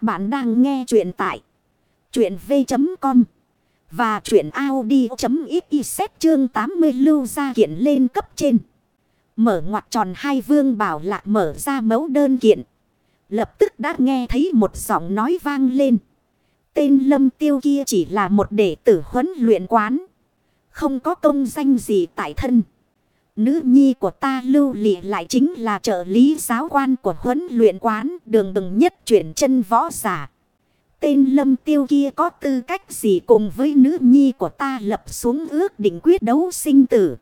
Các bạn đang nghe chuyện tại chuyện v.com và chuyện Audi.xyz chương 80 lưu ra kiện lên cấp trên. Mở ngoặt tròn hai vương bảo lạc mở ra mẫu đơn kiện. Lập tức đã nghe thấy một giọng nói vang lên. Tên lâm tiêu kia chỉ là một đệ tử huấn luyện quán. Không có công danh gì tại thân. Nữ nhi của ta lưu lị lại chính là trợ lý giáo quan của huấn luyện quán đường đừng nhất chuyển chân võ giả. Tên lâm tiêu kia có tư cách gì cùng với nữ nhi của ta lập xuống ước định quyết đấu sinh tử.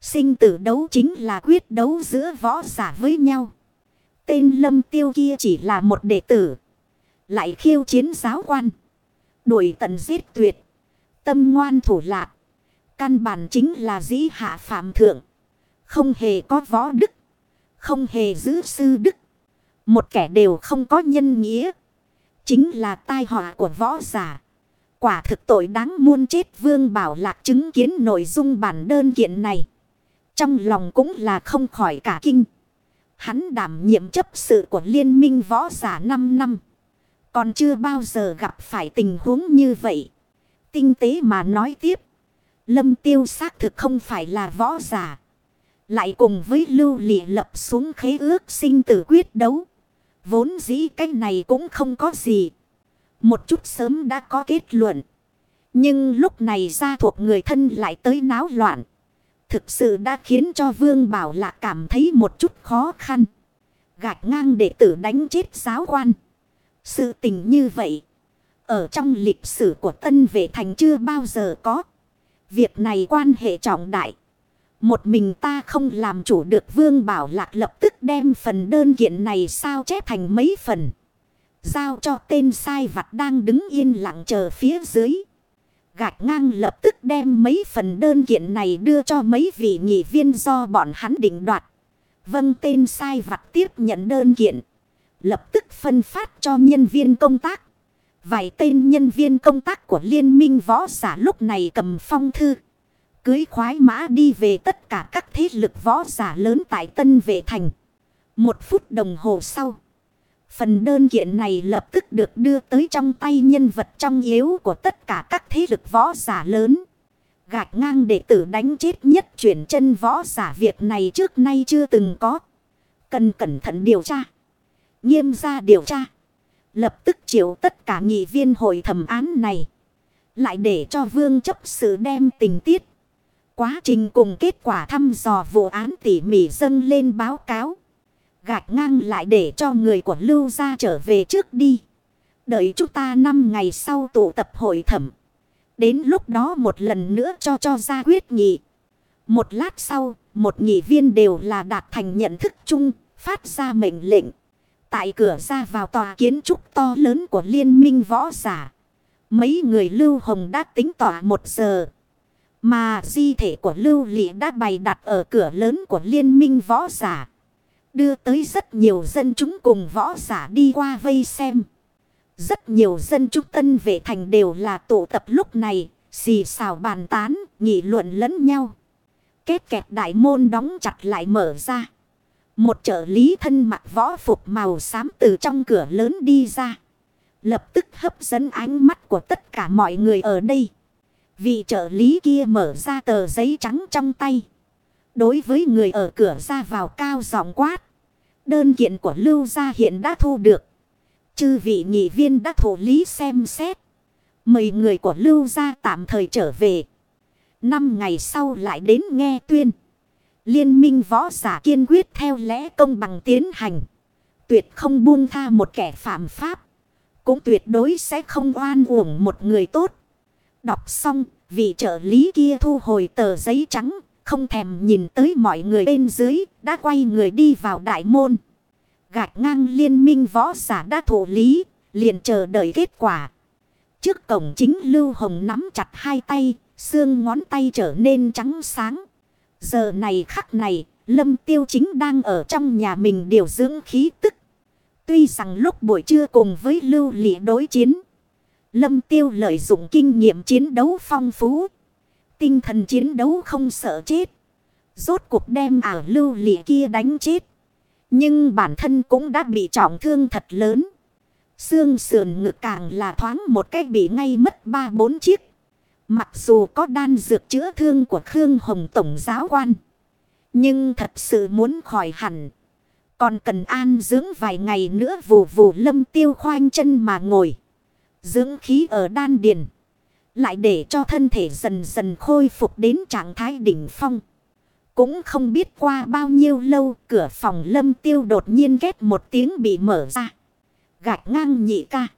Sinh tử đấu chính là quyết đấu giữa võ giả với nhau. Tên lâm tiêu kia chỉ là một đệ tử. Lại khiêu chiến giáo quan. Đuổi tận giết tuyệt. Tâm ngoan thủ lạc. Căn bản chính là dĩ hạ phạm thượng. Không hề có võ đức. Không hề giữ sư đức. Một kẻ đều không có nhân nghĩa. Chính là tai họa của võ giả. Quả thực tội đáng muôn chết, vương bảo lạc chứng kiến nội dung bản đơn kiện này. Trong lòng cũng là không khỏi cả kinh. Hắn đảm nhiệm chấp sự của liên minh võ giả 5 năm. Còn chưa bao giờ gặp phải tình huống như vậy. Tinh tế mà nói tiếp. Lâm tiêu xác thực không phải là võ giả. Lại cùng với lưu lị lập xuống khế ước sinh tử quyết đấu. Vốn dĩ cái này cũng không có gì. Một chút sớm đã có kết luận. Nhưng lúc này gia thuộc người thân lại tới náo loạn. Thực sự đã khiến cho Vương Bảo Lạc cảm thấy một chút khó khăn. Gạch ngang đệ tử đánh chết giáo quan. Sự tình như vậy. Ở trong lịch sử của Tân Vệ Thành chưa bao giờ có. Việc này quan hệ trọng đại. Một mình ta không làm chủ được Vương Bảo Lạc lập tức đem phần đơn kiện này sao chép thành mấy phần. Giao cho tên sai vặt đang đứng yên lặng chờ phía dưới. Gạch ngang lập tức đem mấy phần đơn kiện này đưa cho mấy vị nghị viên do bọn hắn định đoạt. Vâng tên sai vặt tiếp nhận đơn kiện. Lập tức phân phát cho nhân viên công tác. Vài tên nhân viên công tác của liên minh võ giả lúc này cầm phong thư. Cưới khoái mã đi về tất cả các thế lực võ giả lớn tại Tân Vệ Thành. Một phút đồng hồ sau. Phần đơn kiện này lập tức được đưa tới trong tay nhân vật trong yếu của tất cả các thế lực võ giả lớn. Gạch ngang đệ tử đánh chết nhất chuyển chân võ giả việc này trước nay chưa từng có. Cần cẩn thận điều tra. Nghiêm ra điều tra. Lập tức chịu tất cả nghị viên hội thẩm án này. Lại để cho vương chấp sự đem tình tiết. Quá trình cùng kết quả thăm dò vụ án tỉ mỉ dâng lên báo cáo. Gạch ngang lại để cho người của lưu gia trở về trước đi. Đợi chúng ta 5 ngày sau tụ tập hội thẩm. Đến lúc đó một lần nữa cho cho ra quyết nghị. Một lát sau, một nghị viên đều là đạt thành nhận thức chung, phát ra mệnh lệnh. Tại cửa ra vào tòa kiến trúc to lớn của liên minh võ giả. Mấy người lưu hồng đã tính tỏa một giờ. Mà di thể của Lưu Lị đã bày đặt ở cửa lớn của liên minh võ giả. Đưa tới rất nhiều dân chúng cùng võ giả đi qua vây xem. Rất nhiều dân chúng tân vệ thành đều là tụ tập lúc này, xì xào bàn tán, nghị luận lẫn nhau. Kết kẹt đại môn đóng chặt lại mở ra. Một trợ lý thân mặc võ phục màu xám từ trong cửa lớn đi ra. Lập tức hấp dẫn ánh mắt của tất cả mọi người ở đây. Vị trợ lý kia mở ra tờ giấy trắng trong tay. Đối với người ở cửa ra vào cao giọng quát. Đơn kiện của Lưu gia hiện đã thu được. Chư vị nghị viên đã thủ lý xem xét. Mời người của Lưu gia tạm thời trở về. Năm ngày sau lại đến nghe tuyên. Liên minh võ giả kiên quyết theo lẽ công bằng tiến hành. Tuyệt không buông tha một kẻ phạm pháp. Cũng tuyệt đối sẽ không oan uổng một người tốt. Đọc xong, vị trợ lý kia thu hồi tờ giấy trắng, không thèm nhìn tới mọi người bên dưới, đã quay người đi vào đại môn. Gạch ngang liên minh võ giả đã thủ lý, liền chờ đợi kết quả. Trước cổng chính Lưu Hồng nắm chặt hai tay, xương ngón tay trở nên trắng sáng. Giờ này khắc này, Lâm Tiêu chính đang ở trong nhà mình điều dưỡng khí tức. Tuy rằng lúc buổi trưa cùng với Lưu Lị đối chiến, Lâm Tiêu lợi dụng kinh nghiệm chiến đấu phong phú. Tinh thần chiến đấu không sợ chết. Rốt cuộc đem ảo lưu lị kia đánh chết. Nhưng bản thân cũng đã bị trọng thương thật lớn. Xương sườn ngực càng là thoáng một cách bị ngay mất ba bốn chiếc. Mặc dù có đan dược chữa thương của Khương Hồng Tổng giáo quan. Nhưng thật sự muốn khỏi hẳn. Còn cần an dưỡng vài ngày nữa vù vù lâm tiêu khoanh chân mà ngồi. Dưỡng khí ở đan điền. Lại để cho thân thể dần dần khôi phục đến trạng thái đỉnh phong. Cũng không biết qua bao nhiêu lâu, cửa phòng lâm tiêu đột nhiên ghét một tiếng bị mở ra. Gạch ngang nhị ca.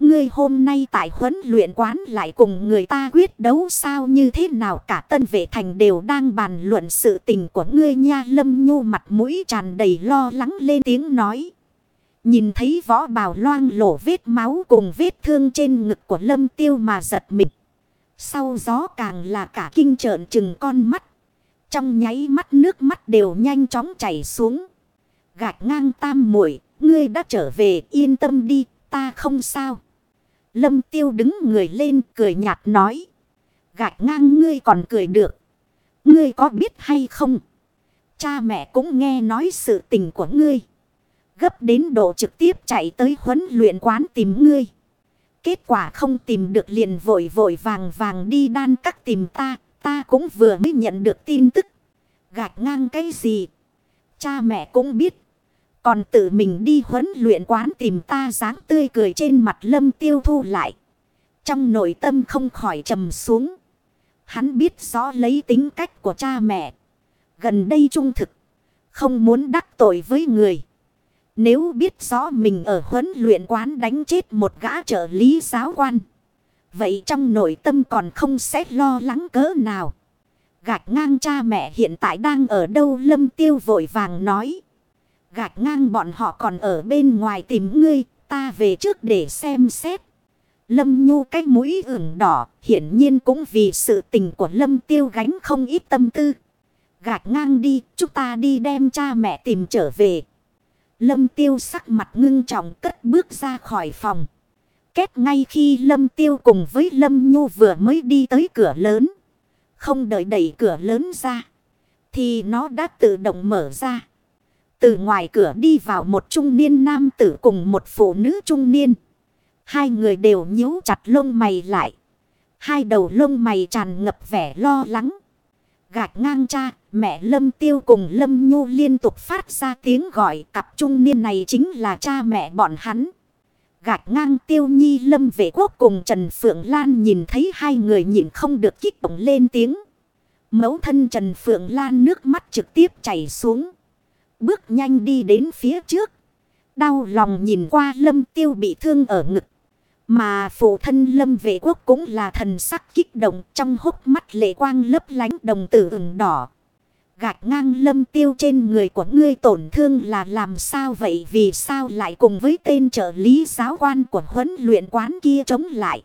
Ngươi hôm nay tại huấn luyện quán lại cùng người ta quyết đấu sao như thế nào cả tân vệ thành đều đang bàn luận sự tình của ngươi nha lâm nhu mặt mũi tràn đầy lo lắng lên tiếng nói. Nhìn thấy võ bào loang lổ vết máu cùng vết thương trên ngực của lâm tiêu mà giật mình. Sau gió càng là cả kinh trợn chừng con mắt. Trong nháy mắt nước mắt đều nhanh chóng chảy xuống. Gạch ngang tam muội ngươi đã trở về yên tâm đi, ta không sao. Lâm tiêu đứng người lên cười nhạt nói. Gạch ngang ngươi còn cười được. Ngươi có biết hay không? Cha mẹ cũng nghe nói sự tình của ngươi. Gấp đến độ trực tiếp chạy tới huấn luyện quán tìm ngươi. Kết quả không tìm được liền vội vội vàng vàng đi đan các tìm ta. Ta cũng vừa mới nhận được tin tức. Gạch ngang cái gì? Cha mẹ cũng biết. Còn tự mình đi huấn luyện quán tìm ta dáng tươi cười trên mặt lâm tiêu thu lại. Trong nội tâm không khỏi trầm xuống. Hắn biết rõ lấy tính cách của cha mẹ. Gần đây trung thực. Không muốn đắc tội với người. Nếu biết rõ mình ở huấn luyện quán đánh chết một gã trợ lý giáo quan. Vậy trong nội tâm còn không sẽ lo lắng cỡ nào. Gạch ngang cha mẹ hiện tại đang ở đâu lâm tiêu vội vàng nói. Gạch ngang bọn họ còn ở bên ngoài tìm ngươi, ta về trước để xem xét. Lâm nhu cái mũi ửng đỏ, hiển nhiên cũng vì sự tình của lâm tiêu gánh không ít tâm tư. Gạch ngang đi, chúng ta đi đem cha mẹ tìm trở về. Lâm tiêu sắc mặt ngưng trọng cất bước ra khỏi phòng. Kết ngay khi lâm tiêu cùng với lâm nhu vừa mới đi tới cửa lớn. Không đợi đẩy cửa lớn ra. Thì nó đã tự động mở ra. Từ ngoài cửa đi vào một trung niên nam tử cùng một phụ nữ trung niên. Hai người đều nhíu chặt lông mày lại. Hai đầu lông mày tràn ngập vẻ lo lắng. Gạch ngang cha, mẹ Lâm Tiêu cùng Lâm Nhu liên tục phát ra tiếng gọi cặp trung niên này chính là cha mẹ bọn hắn. Gạch ngang Tiêu Nhi Lâm Vệ Quốc cùng Trần Phượng Lan nhìn thấy hai người nhìn không được kích động lên tiếng. Mẫu thân Trần Phượng Lan nước mắt trực tiếp chảy xuống. Bước nhanh đi đến phía trước. Đau lòng nhìn qua lâm tiêu bị thương ở ngực. Mà phụ thân lâm vệ quốc cũng là thần sắc kích động trong hốc mắt lệ quang lấp lánh đồng tử ửng đỏ. Gạch ngang lâm tiêu trên người của ngươi tổn thương là làm sao vậy vì sao lại cùng với tên trợ lý giáo quan của huấn luyện quán kia chống lại.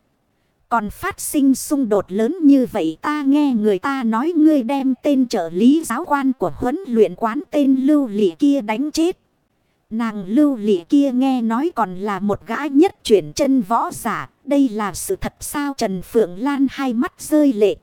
Còn phát sinh xung đột lớn như vậy, ta nghe người ta nói ngươi đem tên trợ lý giáo quan của huấn luyện quán tên lưu lị kia đánh chết. Nàng lưu lị kia nghe nói còn là một gã nhất chuyển chân võ giả. Đây là sự thật sao Trần Phượng Lan hai mắt rơi lệ.